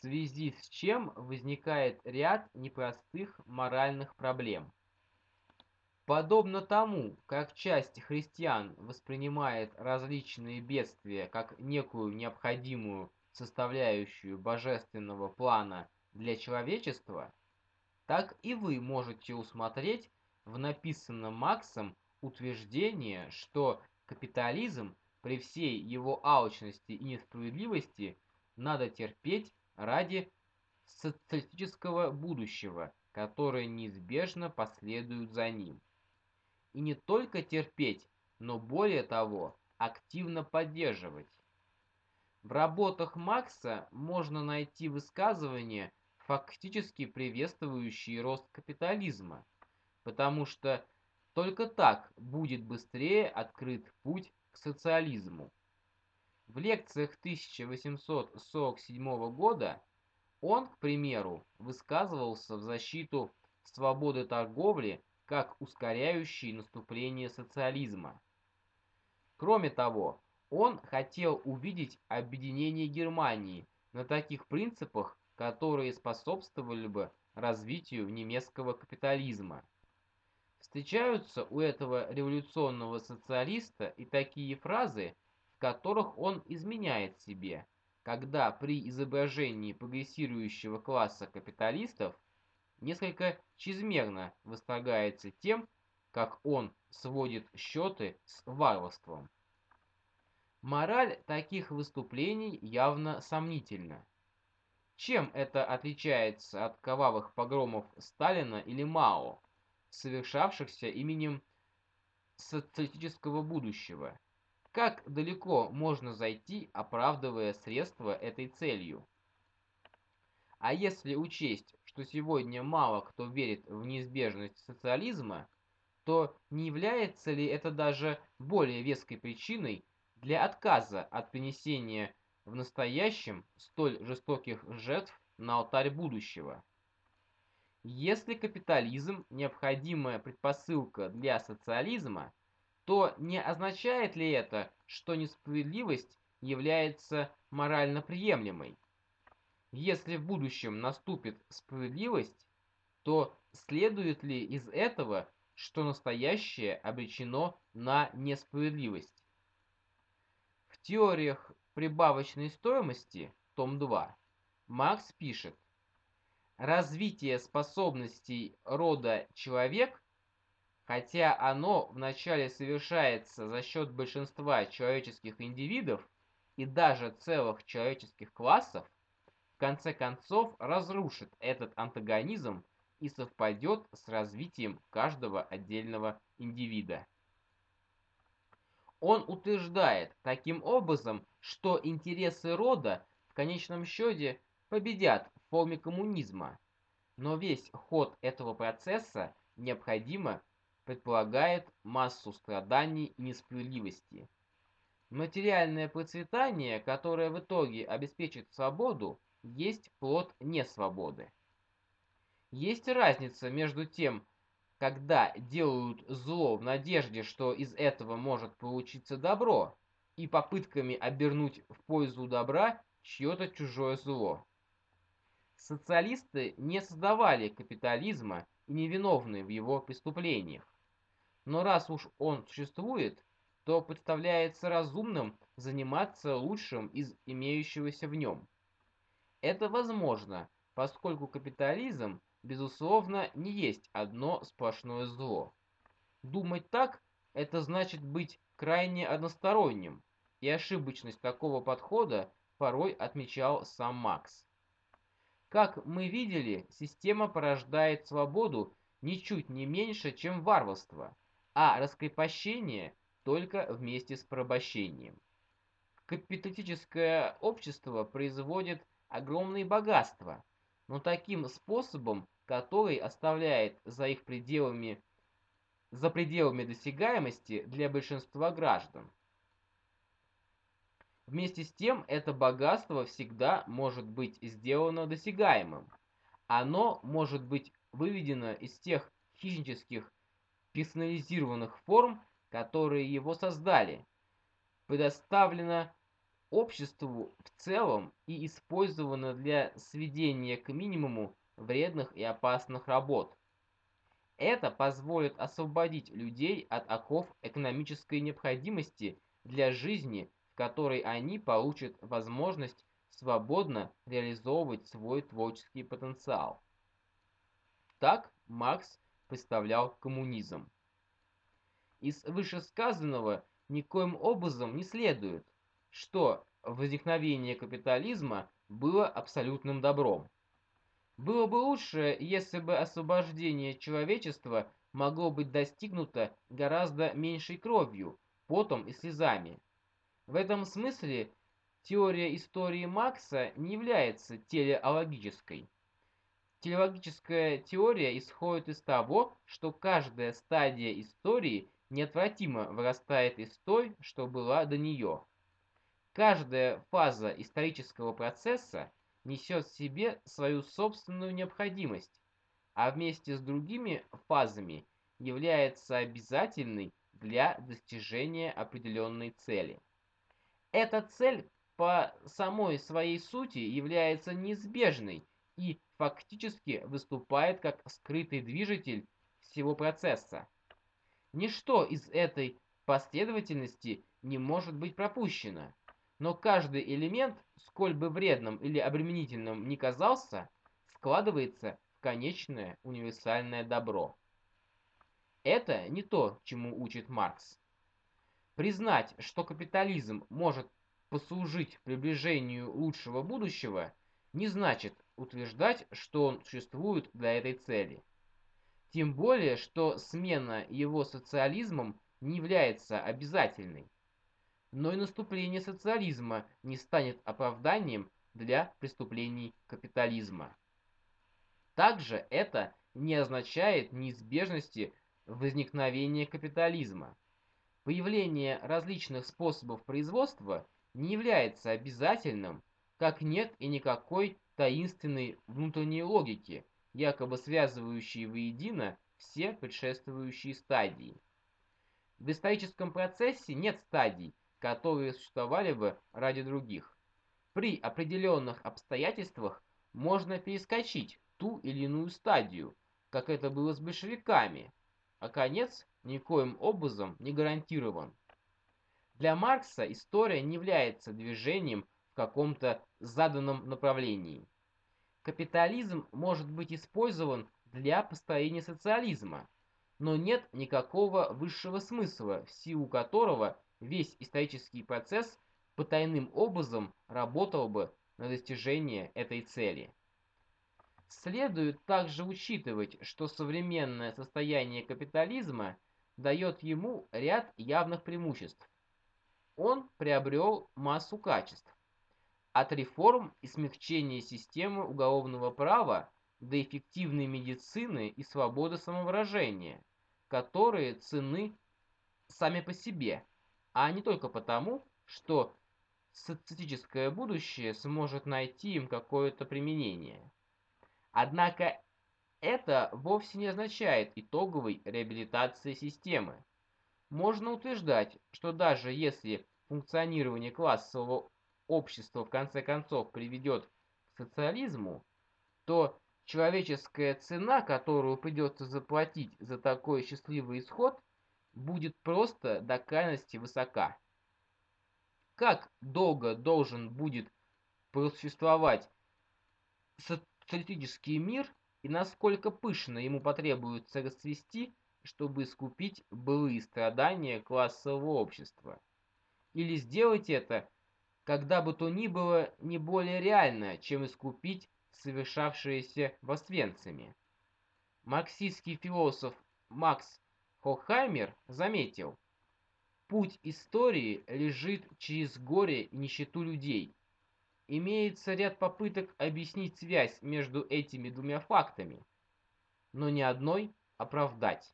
связи с чем возникает ряд непростых моральных проблем. Подобно тому, как часть христиан воспринимает различные бедствия как некую необходимую составляющую божественного плана для человечества, так и вы можете усмотреть в написанном Максом утверждение, что капитализм при всей его алчности и несправедливости надо терпеть ради социалистического будущего, которое неизбежно последует за ним. И не только терпеть, но более того, активно поддерживать. В работах Макса можно найти высказывания, фактически приветствующие рост капитализма, потому что только так будет быстрее открыт путь к социализму. В лекциях 1847 года он, к примеру, высказывался в защиту свободы торговли как ускоряющей наступление социализма. Кроме того, он хотел увидеть объединение Германии на таких принципах, которые способствовали бы развитию немецкого капитализма. Встречаются у этого революционного социалиста и такие фразы, которых он изменяет себе, когда при изображении прогрессирующего класса капиталистов несколько чрезмерно восторгается тем, как он сводит счеты с варварством. Мораль таких выступлений явно сомнительна. Чем это отличается от кровавых погромов Сталина или Мао, совершавшихся именем социалистического будущего? Как далеко можно зайти, оправдывая средства этой целью? А если учесть, что сегодня мало кто верит в неизбежность социализма, то не является ли это даже более веской причиной для отказа от принесения в настоящем столь жестоких жертв на алтарь будущего. Если капитализм – необходимая предпосылка для социализма, то не означает ли это, что несправедливость является морально приемлемой? Если в будущем наступит справедливость, то следует ли из этого, что настоящее обречено на несправедливость? теориях прибавочной стоимости, том 2, Маркс пишет, развитие способностей рода человек, хотя оно вначале совершается за счет большинства человеческих индивидов и даже целых человеческих классов, в конце концов разрушит этот антагонизм и совпадет с развитием каждого отдельного индивида. Он утверждает таким образом, что интересы рода в конечном счете победят в форме коммунизма, но весь ход этого процесса необходимо предполагает массу страданий и несправедливости. Материальное процветание, которое в итоге обеспечит свободу, есть плод несвободы. Есть разница между тем, когда делают зло в надежде, что из этого может получиться добро, и попытками обернуть в пользу добра чье-то чужое зло. Социалисты не создавали капитализма и не виновны в его преступлениях. Но раз уж он существует, то представляется разумным заниматься лучшим из имеющегося в нем. Это возможно, поскольку капитализм безусловно, не есть одно сплошное зло. Думать так – это значит быть крайне односторонним, и ошибочность такого подхода порой отмечал сам Макс. Как мы видели, система порождает свободу ничуть не меньше, чем варварство, а раскрепощение только вместе с порабощением. Капиталистическое общество производит огромные богатства, но таким способом, который оставляет за их пределами за пределами досягаемости для большинства граждан. Вместе с тем, это богатство всегда может быть сделано досягаемым. Оно может быть выведено из тех хищнических персонализированных форм, которые его создали, предоставлено обществу в целом и использовано для сведения к минимуму вредных и опасных работ. Это позволит освободить людей от оков экономической необходимости для жизни, в которой они получат возможность свободно реализовывать свой творческий потенциал. Так Маркс представлял коммунизм. Из вышесказанного никоим образом не следует, что возникновение капитализма было абсолютным добром. Было бы лучше, если бы освобождение человечества могло быть достигнуто гораздо меньшей кровью, потом и слезами. В этом смысле теория истории Макса не является телеологической. Телеологическая теория исходит из того, что каждая стадия истории неотвратимо вырастает из той, что была до нее. Каждая фаза исторического процесса несет в себе свою собственную необходимость, а вместе с другими фазами является обязательной для достижения определенной цели. Эта цель по самой своей сути является неизбежной и фактически выступает как скрытый движитель всего процесса. Ничто из этой последовательности не может быть пропущено, но каждый элемент, сколь бы вредным или обременительным ни казался, складывается в конечное универсальное добро. Это не то, чему учит Маркс. Признать, что капитализм может послужить приближению лучшего будущего, не значит утверждать, что он существует для этой цели. Тем более, что смена его социализмом не является обязательной но и наступление социализма не станет оправданием для преступлений капитализма. Также это не означает неизбежности возникновения капитализма. Появление различных способов производства не является обязательным, как нет и никакой таинственной внутренней логики, якобы связывающей воедино все предшествующие стадии. В историческом процессе нет стадий, которые существовали бы ради других. При определенных обстоятельствах можно перескочить ту или иную стадию, как это было с большевиками, а конец никоим образом не гарантирован. Для Маркса история не является движением каком-то заданном направлении. Капитализм может быть использован для построения социализма, но нет никакого высшего смысла, в силу которого весь исторический процесс потайным образом работал бы на достижение этой цели. Следует также учитывать, что современное состояние капитализма дает ему ряд явных преимуществ. Он приобрел массу качеств. От реформ и смягчения системы уголовного права до эффективной медицины и свободы самовыражения, которые цены сами по себе – а не только потому, что социалистическое будущее сможет найти им какое-то применение. Однако это вовсе не означает итоговой реабилитации системы. Можно утверждать, что даже если функционирование классового общества в конце концов приведет к социализму, то человеческая цена, которую придется заплатить за такой счастливый исход, будет просто до крайности высока. Как долго должен будет просуществовать социалистический мир и насколько пышно ему потребуется расцвести, чтобы искупить былые страдания классового общества? Или сделать это, когда бы то ни было, не более реально, чем искупить совершавшиеся в Освенциме? Марксистский философ Макс Хохаймер заметил, путь истории лежит через горе и нищету людей. Имеется ряд попыток объяснить связь между этими двумя фактами, но ни одной оправдать.